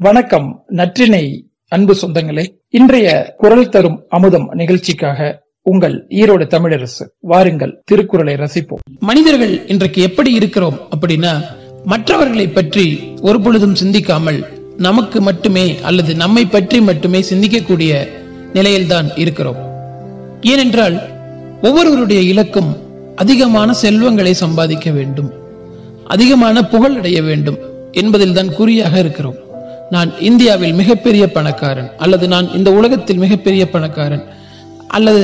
வணக்கம் நற்றினை அன்பு சொந்தங்களே. இன்றைய குரல் தரும் அமுதம் நிகழ்ச்சிக்காக உங்கள் ஈரோடு தமிழரசு வாருங்கள் திருக்குறளை ரசிப்போம். மனிதர்கள் இன்றைக்கு எப்படி இருக்கிறோம் அப்படின்னா மற்றவர்களை பற்றி ஒரு பொழுதும் சிந்திக்காமல் நமக்கு மட்டுமே அல்லது நம்மை பற்றி மட்டுமே சிந்திக்கக்கூடிய நிலையில்தான் இருக்கிறோம். ஏனென்றால் ஒவ்வொருவருடைய இலக்கும் அதிகமான செல்வங்களை சம்பாதிக்க வேண்டும் அதிகமான புகழ் அடைய வேண்டும் என்பதில் தான் குறியாக இருக்கிறோம். நான் இந்தியாவில் மிகப்பெரிய பணக்காரன் அல்லது நான் இந்த உலகத்தில் மிகப்பெரிய பணக்காரன் அல்லது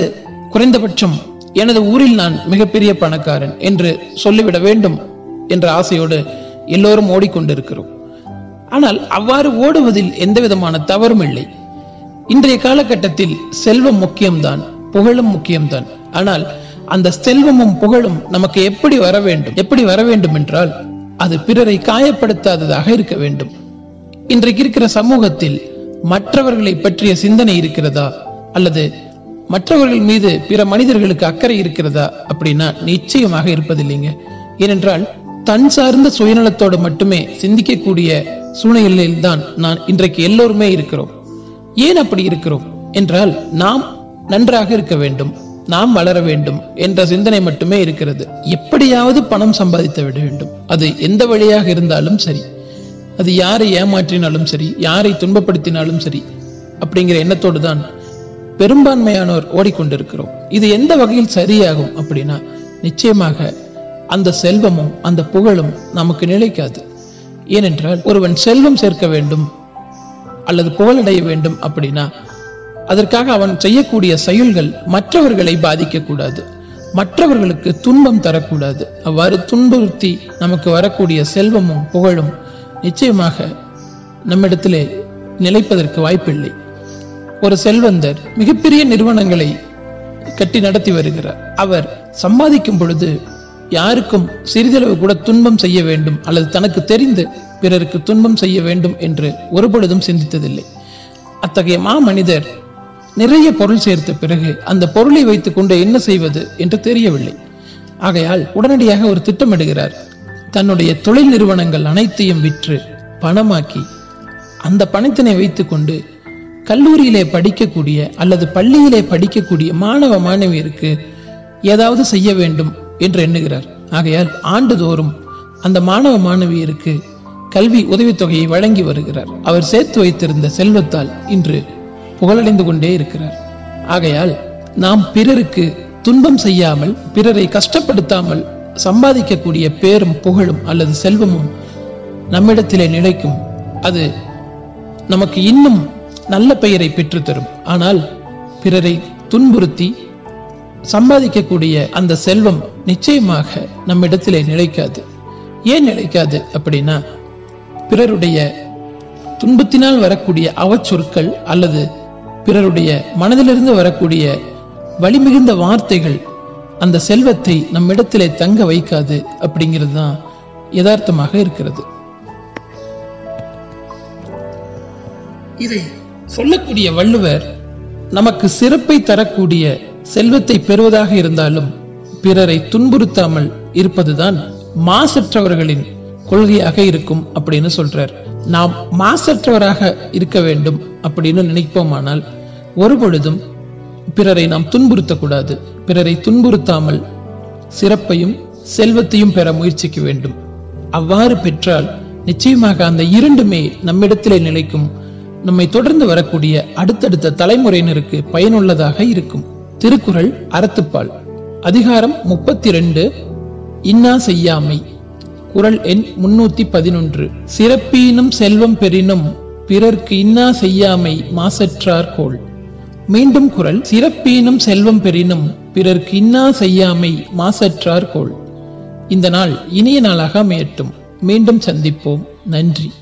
குறைந்தபட்சம் எனது ஊரில் நான் மிகப்பெரிய பணக்காரன் என்று சொல்லிவிட வேண்டும் என்ற ஆசையோடு எல்லோரும் ஓடிக்கொண்டிருக்கிறோம். ஆனால் அவ்வாறு ஓடுவதில் எந்த விதமான தவறும் இல்லை. இன்றைய காலகட்டத்தில் செல்வம் முக்கியம்தான் புகழும் முக்கியம்தான். ஆனால் அந்த செல்வமும் புகழும் நமக்கு எப்படி வர வேண்டும் எப்படி வர வேண்டும் என்றால் அது பிறரை காயப்படுத்தாததாக இருக்க வேண்டும். இன்றைக்கு இருக்கிற சமூகத்தில் மற்றவர்களை பற்றிய சிந்தனை இருக்கிறதா? அல்லது மற்றவர்கள் மீது பிற மனிதர்களுக்கு அக்கறை இருக்கிறதா? அப்படின்னா நிச்சயமாக இருப்பதில்லைங்க. ஏனென்றால் தன் சார்ந்த சுயநலத்தோடு மட்டுமே சிந்திக்கக்கூடிய சூழ்நிலையில் தான் நான் இன்றைக்கு எல்லோருமே இருக்கிறோம். ஏன் அப்படி இருக்கிறோம்? என்றால் நாம் நன்றாக இருக்க வேண்டும். நாம் வளர வேண்டும் என்ற சிந்தனை மட்டுமே இருக்கிறது. எப்படியாவது பணம் சம்பாதித்து விட வேண்டும். அது எந்த வழியாக இருந்தாலும் சரி. அது யாரை ஏமாற்றினாலும் சரி யாரை துன்பப்படுத்தினாலும் சரி அப்படிங்கிற எண்ணத்தோடு தான் பெரும்பான்மையானோர் ஓடிக்கொண்டிருக்கிறோம். இது எந்த வகையில் சரியாகும் அப்படின்னா நிச்சயமாக அந்த செல்வமும் அந்த புகழும் நமக்கு நிலைக்காது. ஏனென்றால் ஒருவன் செல்வம் சேர்க்க வேண்டும் அல்லது புகழடைய வேண்டும் அப்படின்னா அதற்காக அவன் செய்யக்கூடிய செயல்கள் மற்றவர்களை பாதிக்கக்கூடாது. மற்றவர்களுக்கு துன்பம் தரக்கூடாது. அவ்வாறு துன்புறுத்தி நமக்கு வரக்கூடிய செல்வமும் புகழும் நிச்சயமாக நம்மிடத்திலே நிலைப்பதற்கு வாய்ப்பில்லை. ஒரு செல்வந்தர் மிகப்பெரிய நிறுவனங்களை கட்டி நடத்தி வருகிறார். அவர் சம்பாதிக்கும் பொழுது யாருக்கும் சிறிதளவு கூட துன்பம் செய்ய வேண்டும் அல்லது தனக்கு தெரிந்து பிறருக்கு துன்பம் செய்ய வேண்டும் என்று ஒரு பொழுதும் சிந்தித்ததில்லை. அத்தகைய மா மனிதர் நிறைய பொருள் சேர்த்த பிறகு அந்த பொருளை வைத்துக் கொண்டு என்ன செய்வது என்று தெரியவில்லை. ஆகையால் உடனடியாக ஒரு திட்டமிடுகிறார். தன்னுடைய தொழில் நிறுவனங்கள் அனைத்தையும் விற்று பணமாக்கி அந்த பணத்தினை வைத்துக்கொண்டு கல்லூரியிலே படிக்கக்கூடிய அல்லது பள்ளியிலே படிக்கக்கூடிய மாணவ மாணவியருக்கு ஏதாவது செய்ய வேண்டும் என்று எண்ணுகிறார். ஆகையால் ஆண்டுதோறும் அந்த மாணவ மாணவியருக்கு கல்வி உதவித்தொகையை வழங்கி வருகிறார். அவர் சேர்த்து வைத்திருந்த செல்வத்தால் இன்று புகழடைந்து கொண்டே இருக்கிறார். ஆகையால் நாம் பிறருக்கு துன்பம் செய்யாமல் பிறரை கஷ்டப்படுத்தாமல் சம்பாதிக்கக்கூடிய பேரும் புகழும் அல்லது செல்வமும் நம்மிடத்திலே நிலைக்கும். அது நமக்கு இன்னும் நல்ல பெயரை பெற்றுத்தரும். ஆனால் பிறரை துன்புறுத்தி சம்பாதிக்கக்கூடிய அந்த செல்வம் நிச்சயமாக நம்மிடத்திலே நிலைக்காது. ஏன் நிலைக்காது அப்படின்னா பிறருடைய துன்பத்தினால் வரக்கூடிய அவச்சொற்கள் அல்லது பிறருடைய மனதிலிருந்து வரக்கூடிய வலிமிகுந்த வார்த்தைகள் அந்த செல்வத்தை நம்மிடத்திலே தங்க வைக்காது அப்படிங்கிறது தான் யதார்த்தமாக இருக்கிறது. இதை சொல்லக்கூடிய வள்ளுவர் நமக்கு சிறப்பை தரக்கூடிய செல்வத்தை பெறுவதாக இருந்தாலும் பிறரை துன்புறுத்தாமல் இருப்பதுதான் மாசற்றவர்களின் கொள்கையாக இருக்கும் அப்படின்னு சொல்றார். நாம் மாசற்றவராக இருக்க வேண்டும் அப்படின்னு நினைப்போமானால் ஒரு பொழுதும் பிறரை நாம் துன்புறுத்தக்கூடாது. பிறரை துன்புறுத்தாமல் சிறப்பையும் செல்வத்தையும் பெற முயற்சிக்க வேண்டும். அவ்வாறு பெற்றால் நிச்சயமாக அந்த இரண்டுமே நம்மிடத்திலே நிலைக்கும். நம்மை தொடர்ந்து வரக்கூடிய அடுத்தடுத்த தலைமுறையினருக்கு பயனுள்ளதாக இருக்கும். திருக்குறள் அறத்துப்பால். அதிகாரம் முப்பத்தி ரெண்டு இன்னா செய்யாமை. குரல் எண் முன்னூத்தி பதினொன்று. சிறப்பீனும் செல்வம் பெறினும் பிறர்க்கு இன்னா செய்யாமை மாசற்றார் கோள் மீண்டும் குரல் சிறப்பீனும் செல்வம் பெறினும் பிறர்க்கு இன்னா செய்யாமை மாசற்றார் கோள். இந்த நாள் இனிய நாளாக அமையட்டும். மீண்டும் சந்திப்போம். நன்றி.